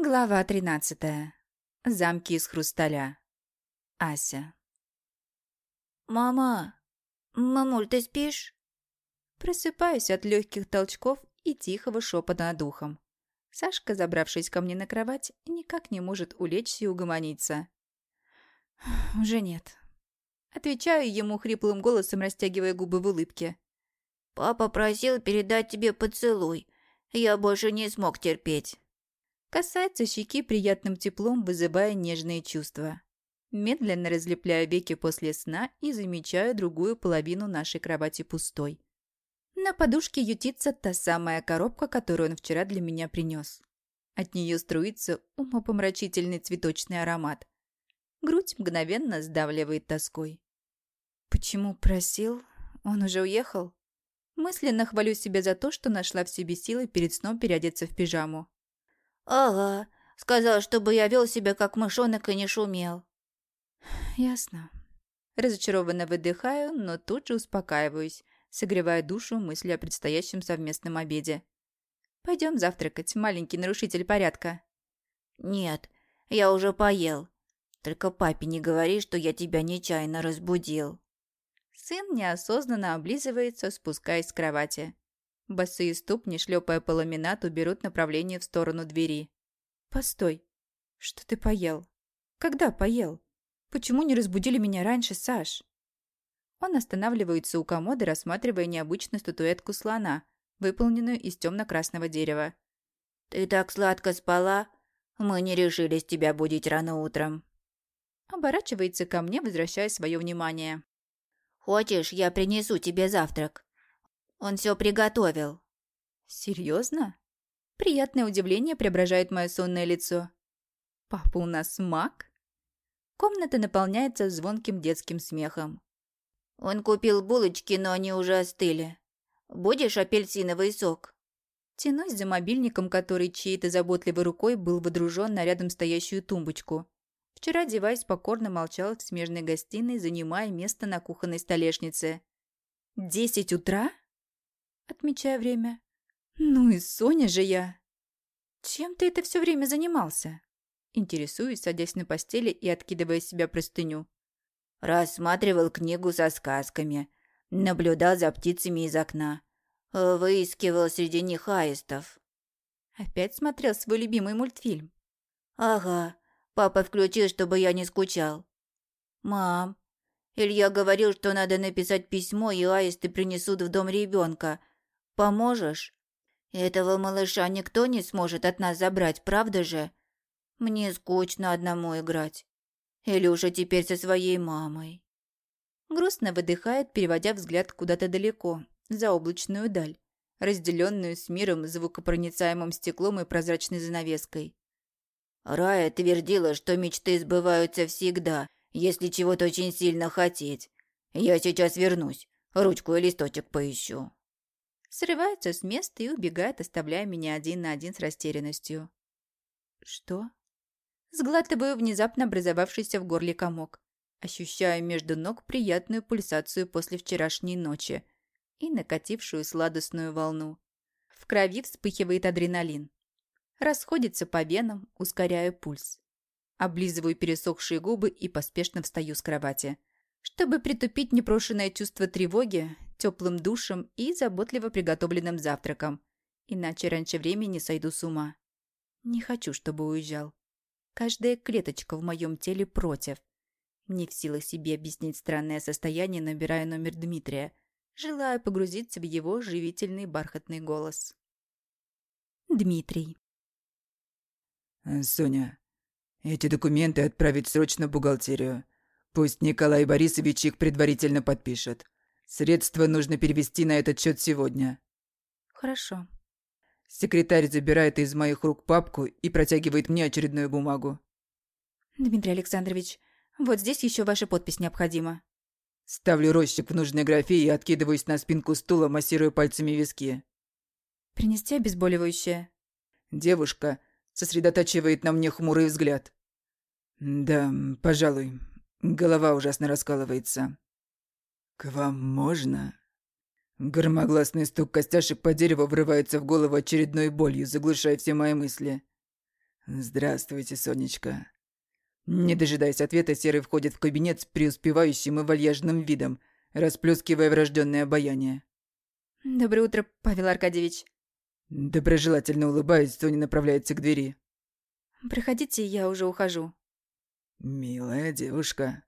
Глава тринадцатая. Замки из хрусталя. Ася. «Мама! Мамуль, ты спишь?» Просыпаюсь от легких толчков и тихого шепота над ухом. Сашка, забравшись ко мне на кровать, никак не может улечься и угомониться. «Уже нет». Отвечаю ему хриплым голосом, растягивая губы в улыбке. «Папа просил передать тебе поцелуй. Я больше не смог терпеть». Касается щеки приятным теплом, вызывая нежные чувства. Медленно разлепляю веки после сна и замечаю другую половину нашей кровати пустой. На подушке ютится та самая коробка, которую он вчера для меня принес. От нее струится умопомрачительный цветочный аромат. Грудь мгновенно сдавливает тоской. Почему просил? Он уже уехал? Мысленно хвалю себя за то, что нашла в себе силы перед сном переодеться в пижаму. «Ага, сказал, чтобы я вел себя как мышонок и не шумел». «Ясно». Разочарованно выдыхаю, но тут же успокаиваюсь, согревая душу мысли о предстоящем совместном обеде. «Пойдем завтракать, маленький нарушитель порядка». «Нет, я уже поел. Только папе не говори, что я тебя нечаянно разбудил». Сын неосознанно облизывается, спускаясь с кровати. Босые ступни, шлепая по ламинату, берут направление в сторону двери. «Постой. Что ты поел? Когда поел? Почему не разбудили меня раньше, Саш?» Он останавливается у комода, рассматривая необычную статуэтку слона, выполненную из темно-красного дерева. «Ты так сладко спала? Мы не решились тебя будить рано утром». Оборачивается ко мне, возвращая свое внимание. «Хочешь, я принесу тебе завтрак? Он все приготовил». «Серьезно?» Приятное удивление преображает мое сонное лицо. «Папа у нас маг?» Комната наполняется звонким детским смехом. «Он купил булочки, но они уже остыли. Будешь апельсиновый сок?» Тянусь за мобильником, который чьей-то заботливой рукой был водружен на рядом стоящую тумбочку. Вчера девайс покорно молчал в смежной гостиной, занимая место на кухонной столешнице. «Десять утра?» Отмечая время. «Ну и Соня же я!» «Чем ты это все время занимался?» Интересуюсь, садясь на постели и откидывая с себя простыню. Рассматривал книгу со сказками. Наблюдал за птицами из окна. Выискивал среди них аистов. Опять смотрел свой любимый мультфильм. Ага, папа включил, чтобы я не скучал. Мам, Илья говорил, что надо написать письмо, и аисты принесут в дом ребенка. Поможешь? Этого малыша никто не сможет от нас забрать, правда же? Мне скучно одному играть. Илюша теперь со своей мамой. Грустно выдыхает, переводя взгляд куда-то далеко, за облачную даль, разделенную с миром звукопроницаемым стеклом и прозрачной занавеской. Рая твердила, что мечты сбываются всегда, если чего-то очень сильно хотеть. Я сейчас вернусь, ручку и листочек поищу срывается с места и убегает, оставляя меня один на один с растерянностью. «Что?» Сглатываю внезапно образовавшийся в горле комок. Ощущаю между ног приятную пульсацию после вчерашней ночи и накатившую сладостную волну. В крови вспыхивает адреналин. Расходится по венам, ускоряя пульс. Облизываю пересохшие губы и поспешно встаю с кровати. Чтобы притупить непрошенное чувство тревоги, теплым душем и заботливо приготовленным завтраком. Иначе раньше времени сойду с ума. Не хочу, чтобы уезжал. Каждая клеточка в моем теле против. Не в силах себе объяснить странное состояние, набираю номер Дмитрия, желая погрузиться в его живительный бархатный голос. Дмитрий. «Соня, эти документы отправить срочно в бухгалтерию. Пусть Николай Борисович их предварительно подпишет. Средства нужно перевести на этот счет сегодня. Хорошо. Секретарь забирает из моих рук папку и протягивает мне очередную бумагу. Дмитрий Александрович, вот здесь еще ваша подпись необходима. Ставлю росчик в нужной графе и откидываюсь на спинку стула, массируя пальцами виски. Принести обезболивающее? Девушка сосредотачивает на мне хмурый взгляд. Да, пожалуй. Голова ужасно раскалывается. «К вам можно?» Громогласный стук костяшек по дереву врывается в голову очередной болью, заглушая все мои мысли. «Здравствуйте, Сонечка». Не дожидаясь ответа, Серый входит в кабинет с преуспевающим и вальяжным видом, расплескивая врожденное обаяние. «Доброе утро, Павел Аркадьевич». Доброжелательно улыбаясь, Соня направляется к двери. «Проходите, я уже ухожу». «Милая девушка», —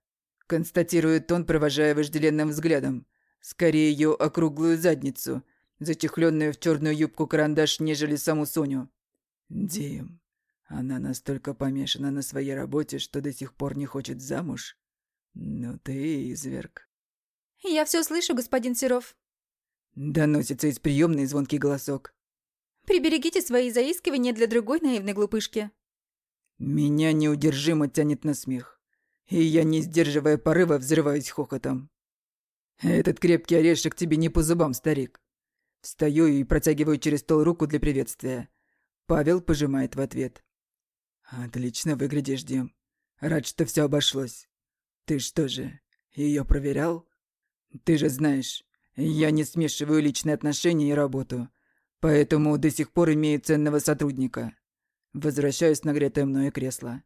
констатирует он, провожая вожделенным взглядом. Скорее ее округлую задницу, затихленную в черную юбку-карандаш, нежели саму Соню. «Дим, она настолько помешана на своей работе, что до сих пор не хочет замуж. Ну ты изверг». «Я все слышу, господин Серов». Доносится из приемной звонкий голосок. «Приберегите свои заискивания для другой наивной глупышки». Меня неудержимо тянет на смех. И я, не сдерживая порыва, взрываюсь хохотом. Этот крепкий орешек тебе не по зубам, старик. Встаю и протягиваю через стол руку для приветствия. Павел пожимает в ответ. «Отлично выглядишь, Дим. Рад, что все обошлось. Ты что же, ее проверял? Ты же знаешь, я не смешиваю личные отношения и работу, поэтому до сих пор имею ценного сотрудника. Возвращаюсь на гретое мною кресло.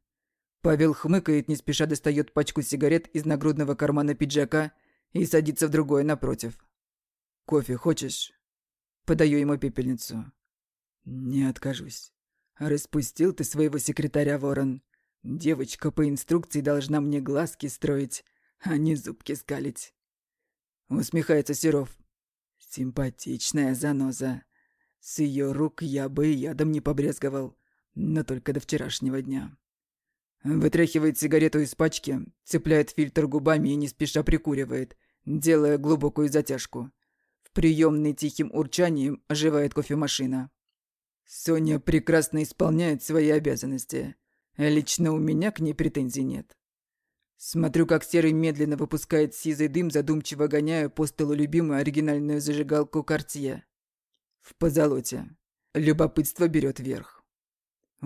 Павел хмыкает, не спеша достает пачку сигарет из нагрудного кармана пиджака и садится в другое напротив. «Кофе хочешь?» Подаю ему пепельницу. «Не откажусь. Распустил ты своего секретаря, Ворон. Девочка по инструкции должна мне глазки строить, а не зубки скалить». Усмехается Серов. «Симпатичная заноза. С ее рук я бы ядом не побрезговал, но только до вчерашнего дня». Вытряхивает сигарету из пачки, цепляет фильтр губами и не спеша прикуривает, делая глубокую затяжку. В приемной тихим урчанием оживает кофемашина. Соня прекрасно исполняет свои обязанности. Лично у меня к ней претензий нет. Смотрю, как Серый медленно выпускает сизый дым, задумчиво гоняя по столу любимую оригинальную зажигалку Кортье. В позолоте. Любопытство берет верх.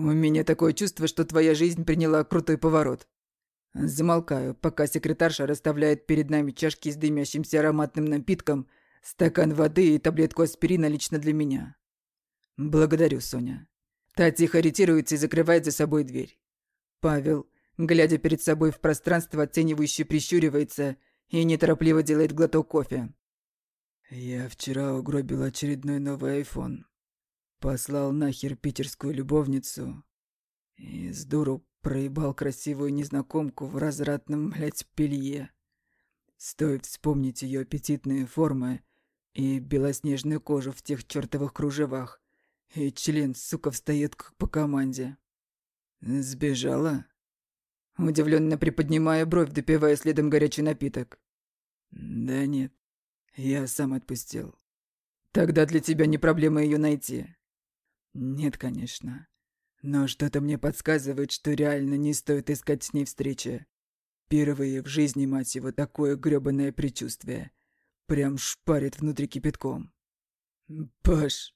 У меня такое чувство, что твоя жизнь приняла крутой поворот. Замолкаю, пока секретарша расставляет перед нами чашки с дымящимся ароматным напитком, стакан воды и таблетку аспирина лично для меня. Благодарю, Соня. Та тихо ретируется и закрывает за собой дверь. Павел, глядя перед собой в пространство, оценивающе прищуривается и неторопливо делает глоток кофе. Я вчера угробил очередной новый айфон. Послал нахер питерскую любовницу. И с дуру проебал красивую незнакомку в развратном, блядь, пелье. Стоит вспомнить ее аппетитные формы и белоснежную кожу в тех чертовых кружевах, и член, сука, встает как по команде. Сбежала? Удивленно приподнимая бровь, допивая следом горячий напиток. Да нет, я сам отпустил. Тогда для тебя не проблема ее найти. Нет, конечно. Но что-то мне подсказывает, что реально не стоит искать с ней встречи. Впервые в жизни, мать его, такое грёбаное предчувствие. Прям шпарит внутри кипятком. Паш.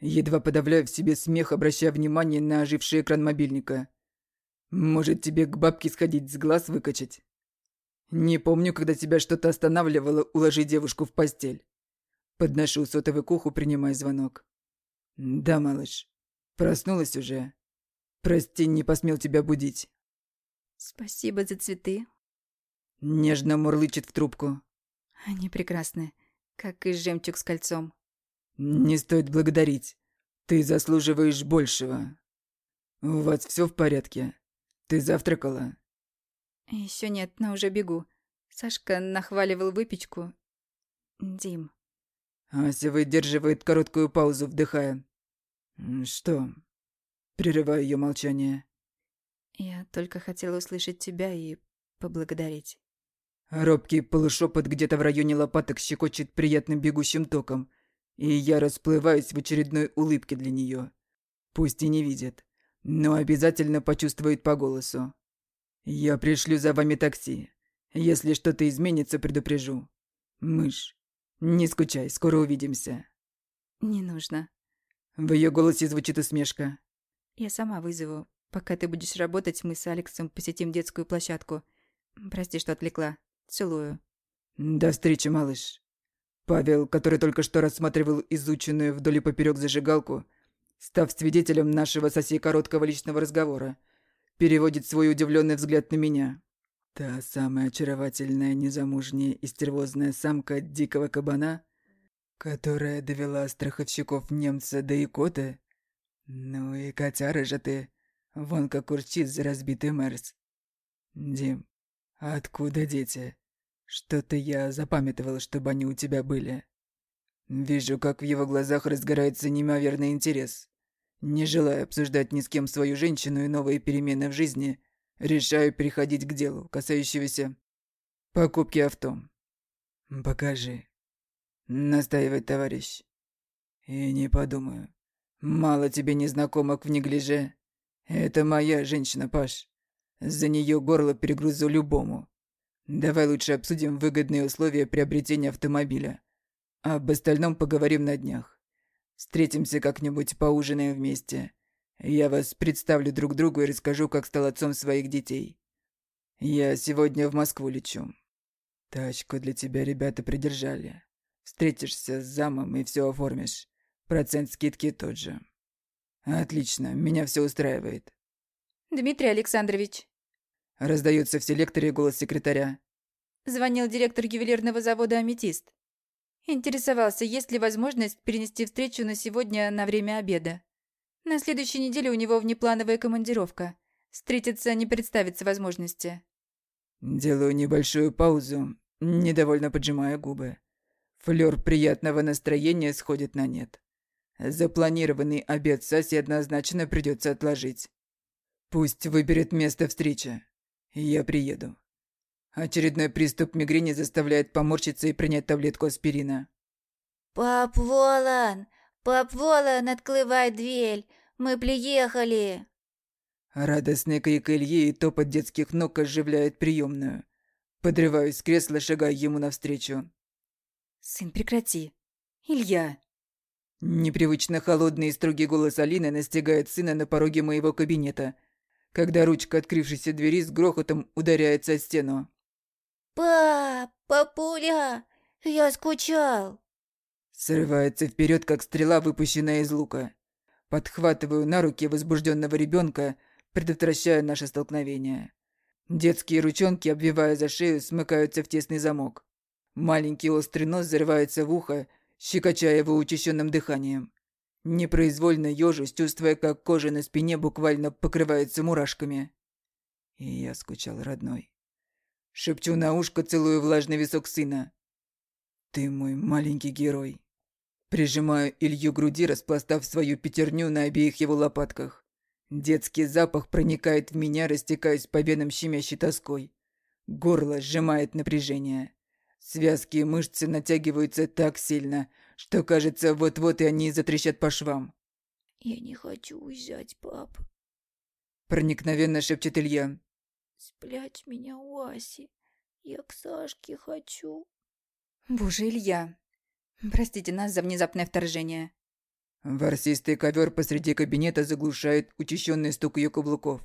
Едва подавляю в себе смех, обращая внимание на оживший экран мобильника. Может, тебе к бабке сходить, с глаз выкачать? Не помню, когда тебя что-то останавливало уложить девушку в постель. Подношу сотовый к уху, принимая звонок. Да, малыш. Проснулась уже. Прости, не посмел тебя будить. Спасибо за цветы. Нежно мурлычет в трубку. Они прекрасны, как и жемчуг с кольцом. Не стоит благодарить. Ты заслуживаешь большего. У вас все в порядке? Ты завтракала? Еще нет, но уже бегу. Сашка нахваливал выпечку. Дим. Ася выдерживает короткую паузу, вдыхая. «Что?» Прерываю ее молчание. «Я только хотела услышать тебя и поблагодарить». Робкий полушепот где-то в районе лопаток щекочет приятным бегущим током, и я расплываюсь в очередной улыбке для нее. Пусть и не видит, но обязательно почувствует по голосу. «Я пришлю за вами такси. Если что-то изменится, предупрежу. Мышь, не скучай, скоро увидимся». «Не нужно», в ее голосе звучит усмешка. «Я сама вызову. Пока ты будешь работать, мы с Алексом посетим детскую площадку. Прости, что отвлекла. Целую». «До встречи, малыш». Павел, который только что рассматривал изученную вдоль и поперёк зажигалку, став свидетелем нашего со сей короткого личного разговора, переводит свой удивленный взгляд на меня. Та самая очаровательная, незамужняя и стервозная самка дикого кабана, которая довела страховщиков немца до икоты. Ну и котяра же ты, вон как урчит за разбитый Мерс. Дим, откуда дети? Что-то я запамятовал, чтобы они у тебя были. Вижу, как в его глазах разгорается неимоверный интерес. Не желая обсуждать ни с кем свою женщину и новые перемены в жизни, решаю переходить к делу, касающегося покупки авто. «Покажи», — настаивает товарищ. «И не подумаю. Мало тебе незнакомок в неглиже. Это моя женщина, Паш. За нее горло перегрузу любому. Давай лучше обсудим выгодные условия приобретения автомобиля. Об остальном поговорим на днях. Встретимся как-нибудь, поужинаем вместе. Я вас представлю друг другу и расскажу, как стал отцом своих детей. Я сегодня в Москву лечу. Тачку для тебя ребята придержали. Встретишься с замом и все оформишь. Процент скидки тот же. Отлично, меня все устраивает. Дмитрий Александрович. Раздается в селекторе голос секретаря. Звонил директор ювелирного завода «Аметист». Интересовался, есть ли возможность перенести встречу на сегодня на время обеда. На следующей неделе у него внеплановая командировка. Встретиться не представится возможности. Делаю небольшую паузу, недовольно поджимая губы. Флёр приятного настроения сходит на нет. Запланированный обед Саси однозначно придется отложить. Пусть выберет место встречи. Я приеду. Очередной приступ мигрени заставляет поморщиться и принять таблетку аспирина. «Пап Волан! Пап Волан, открывай дверь! Мы приехали!» Радостный крик Ильи и топот детских ног оживляет приемную. Подрываюсь с кресла, шагая ему навстречу. «Сын, прекрати! Илья!» Непривычно холодный и строгий голос Алины настигает сына на пороге моего кабинета, когда ручка открывшейся двери с грохотом ударяется о стену. «Пап, папуля, я скучал!» Срывается вперед, как стрела, выпущенная из лука. Подхватываю на руки возбужденного ребенка, предотвращая наше столкновение. Детские ручонки, обвивая за шею, смыкаются в тесный замок. Маленький острый нос зарывается в ухо, щекоча его учащенным дыханием. Непроизвольно ежусь, чувствуя, как кожа на спине буквально покрывается мурашками. И я скучал, родной. Шепчу на ушко, целую влажный висок сына. «Ты мой маленький герой». Прижимаю Илью груди, распластав свою пятерню на обеих его лопатках. Детский запах проникает в меня, растекаясь по венам щемящей тоской. Горло сжимает напряжение. Связки и мышцы натягиваются так сильно, что, кажется, вот-вот и они затрещат по швам. «Я не хочу уезжать, пап», — проникновенно шепчет Илья. Спрячь меня у Аси. Я к Сашке хочу. Боже, Илья. Простите нас за внезапное вторжение. Ворсистый ковер посреди кабинета заглушает учащенный стук ее каблуков.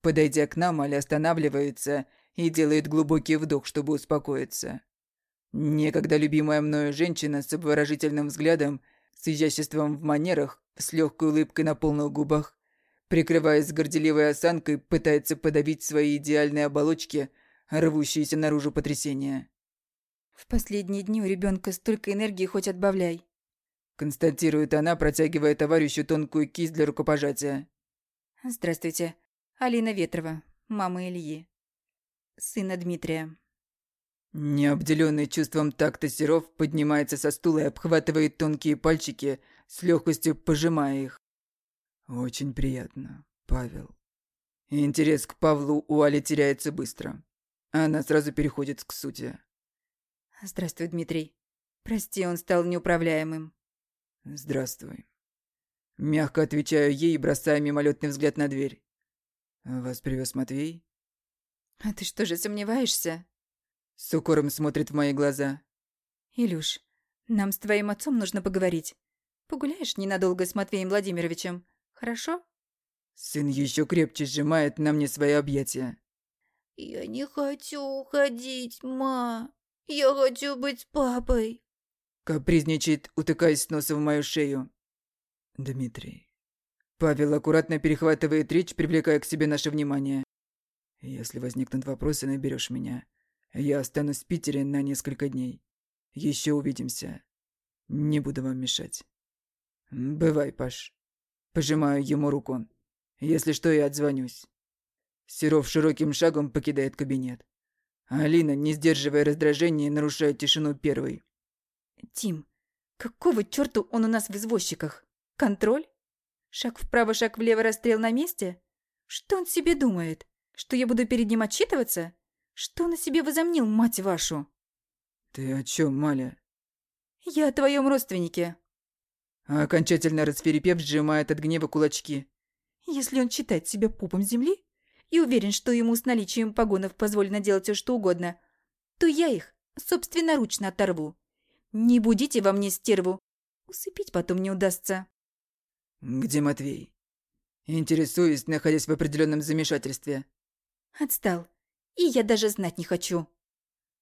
Подойдя к нам, Аля останавливается и делает глубокий вдох, чтобы успокоиться. Некогда любимая мною женщина с обворожительным взглядом, с изяществом в манерах, с легкой улыбкой на полных губах, Прикрываясь горделивой осанкой, пытается подавить свои идеальные оболочки, рвущиеся наружу потрясения. «В последние дни у ребенка столько энергии, хоть отбавляй», констатирует она, протягивая товарищу тонкую кисть для рукопожатия. «Здравствуйте. Алина Ветрова, мама Ильи. Сына Дмитрия». Необделенный чувством такта Серов поднимается со стула и обхватывает тонкие пальчики, с легкостью пожимая их. Очень приятно, Павел. Интерес к Павлу у Али теряется быстро. Она сразу переходит к сути. Здравствуй, Дмитрий. Прости, он стал неуправляемым. Здравствуй. Мягко отвечаю ей, бросая мимолетный взгляд на дверь. Вас привез Матвей? А ты что же, сомневаешься? С укором смотрит в мои глаза. Илюш, нам с твоим отцом нужно поговорить. Погуляешь ненадолго с Матвеем Владимировичем? Хорошо?» Сын еще крепче сжимает на мне свои объятия. «Я не хочу уходить, ма. Я хочу быть папой». Капризничает, утыкаясь носом в мою шею. «Дмитрий, Павел аккуратно перехватывает речь, привлекая к себе наше внимание. Если возникнут вопросы, наберешь меня. Я останусь в Питере на несколько дней. Еще увидимся. Не буду вам мешать. Бывай, Паш. Пожимаю ему руку. Если что, я отзвонюсь. Серов широким шагом покидает кабинет. Алина, не сдерживая раздражения, нарушает тишину первой. «Тим, какого чёрта он у нас в извозчиках? Контроль? Шаг вправо, шаг влево, расстрел на месте? Что он себе думает? Что я буду перед ним отчитываться? Что он о себе возомнил, мать вашу?» «Ты о чем, Маля?» «Я о твоем родственнике». А окончательно расферепев, сжимает от гнева кулачки. «Если он считает себя пупом земли и уверен, что ему с наличием погонов позволено делать все, что угодно, то я их собственноручно оторву. Не будите во мне стерву. Усыпить потом не удастся». «Где Матвей?» Интересуюсь, находясь в определенном замешательстве. «Отстал. И я даже знать не хочу».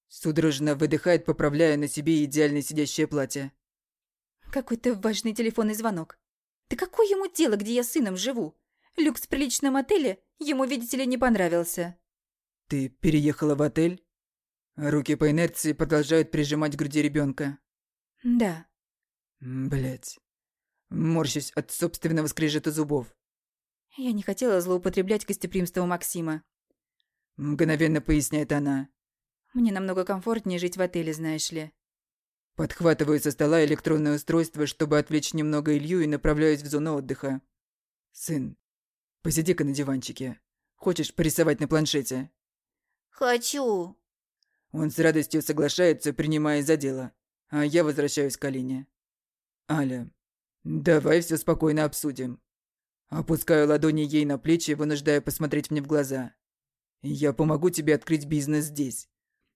Судорожно выдыхает, поправляя на себе идеально сидящее платье. Какой-то важный телефонный звонок. Да какое ему дело, где я с сыном живу? Люкс в приличном отеле ему, видите ли, не понравился. Ты переехала в отель? Руки по инерции продолжают прижимать к груди ребенка. Да. Блять. Морщусь от собственного скрежета зубов. Я не хотела злоупотреблять гостеприимством Максима. Мгновенно поясняет она. Мне намного комфортнее жить в отеле, знаешь ли. Подхватываю со стола электронное устройство, чтобы отвлечь немного Илью и направляюсь в зону отдыха. «Сын, посиди-ка на диванчике. Хочешь порисовать на планшете?» «Хочу». Он с радостью соглашается, принимая за дело, а я возвращаюсь к Алине. «Аля, давай все спокойно обсудим». Опускаю ладони ей на плечи, вынуждая посмотреть мне в глаза. «Я помогу тебе открыть бизнес здесь.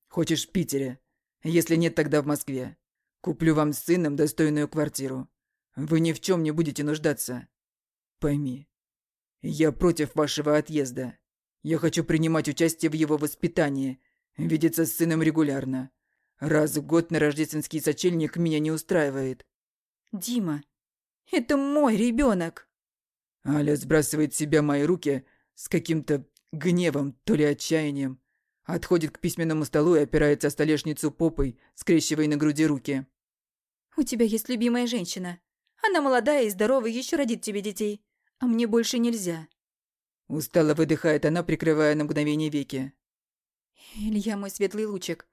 Хочешь в Питере? Если нет, тогда в Москве. Куплю вам с сыном достойную квартиру. Вы ни в чем не будете нуждаться. Пойми, я против вашего отъезда. Я хочу принимать участие в его воспитании, видеться с сыном регулярно. Раз в год на рождественский сочельник меня не устраивает. Дима, это мой ребенок. Аля сбрасывает с себя мои руки с каким-то гневом, то ли отчаянием. Отходит к письменному столу и опирается о столешницу попой, скрещивая на груди руки. «У тебя есть любимая женщина. Она молодая и здоровая, еще родит тебе детей. А мне больше нельзя». Устало выдыхает она, прикрывая на мгновение веки. «Илья мой светлый лучик.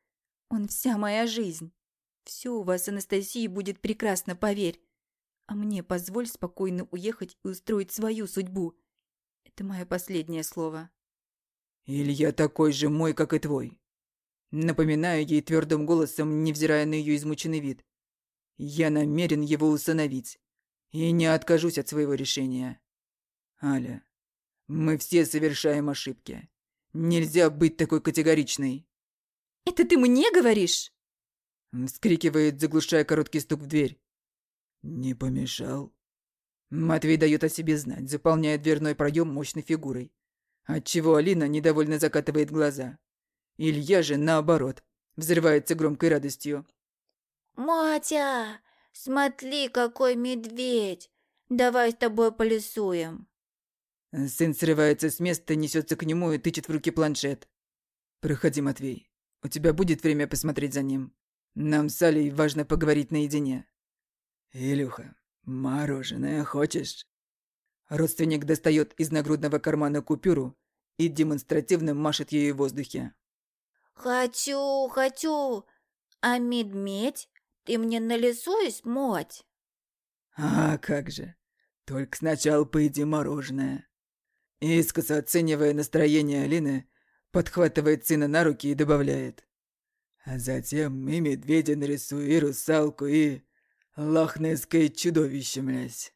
Он вся моя жизнь. Все у вас, Анастасии, будет прекрасно, поверь. А мне позволь спокойно уехать и устроить свою судьбу. Это мое последнее слово». «Илья такой же мой, как и твой». Напоминаю ей твердым голосом, невзирая на ее измученный вид. «Я намерен его усыновить. И не откажусь от своего решения. Аля, мы все совершаем ошибки. Нельзя быть такой категоричной». «Это ты мне говоришь?» Вскрикивает, заглушая короткий стук в дверь. «Не помешал?» Матвей дает о себе знать, заполняя дверной проем мощной фигурой. Отчего Алина недовольно закатывает глаза. Илья же, наоборот, взрывается громкой радостью. «Матя, смотри, какой медведь! Давай с тобой полесуем!» Сын срывается с места, несется к нему и тычет в руки планшет. «Проходи, Матвей. У тебя будет время посмотреть за ним. Нам с Алей важно поговорить наедине». «Илюха, мороженое хочешь?» Родственник достает из нагрудного кармана купюру и демонстративно машет ею в воздухе. «Хочу, хочу! А медведь? Ты мне нарисуешь, мать?» «А как же! Только сначала поеди мороженое!» Искоса оценивая настроение Алины, подхватывает сына на руки и добавляет. «А затем и медведя нарисую, и русалку, и лохнесское чудовище, млязь!»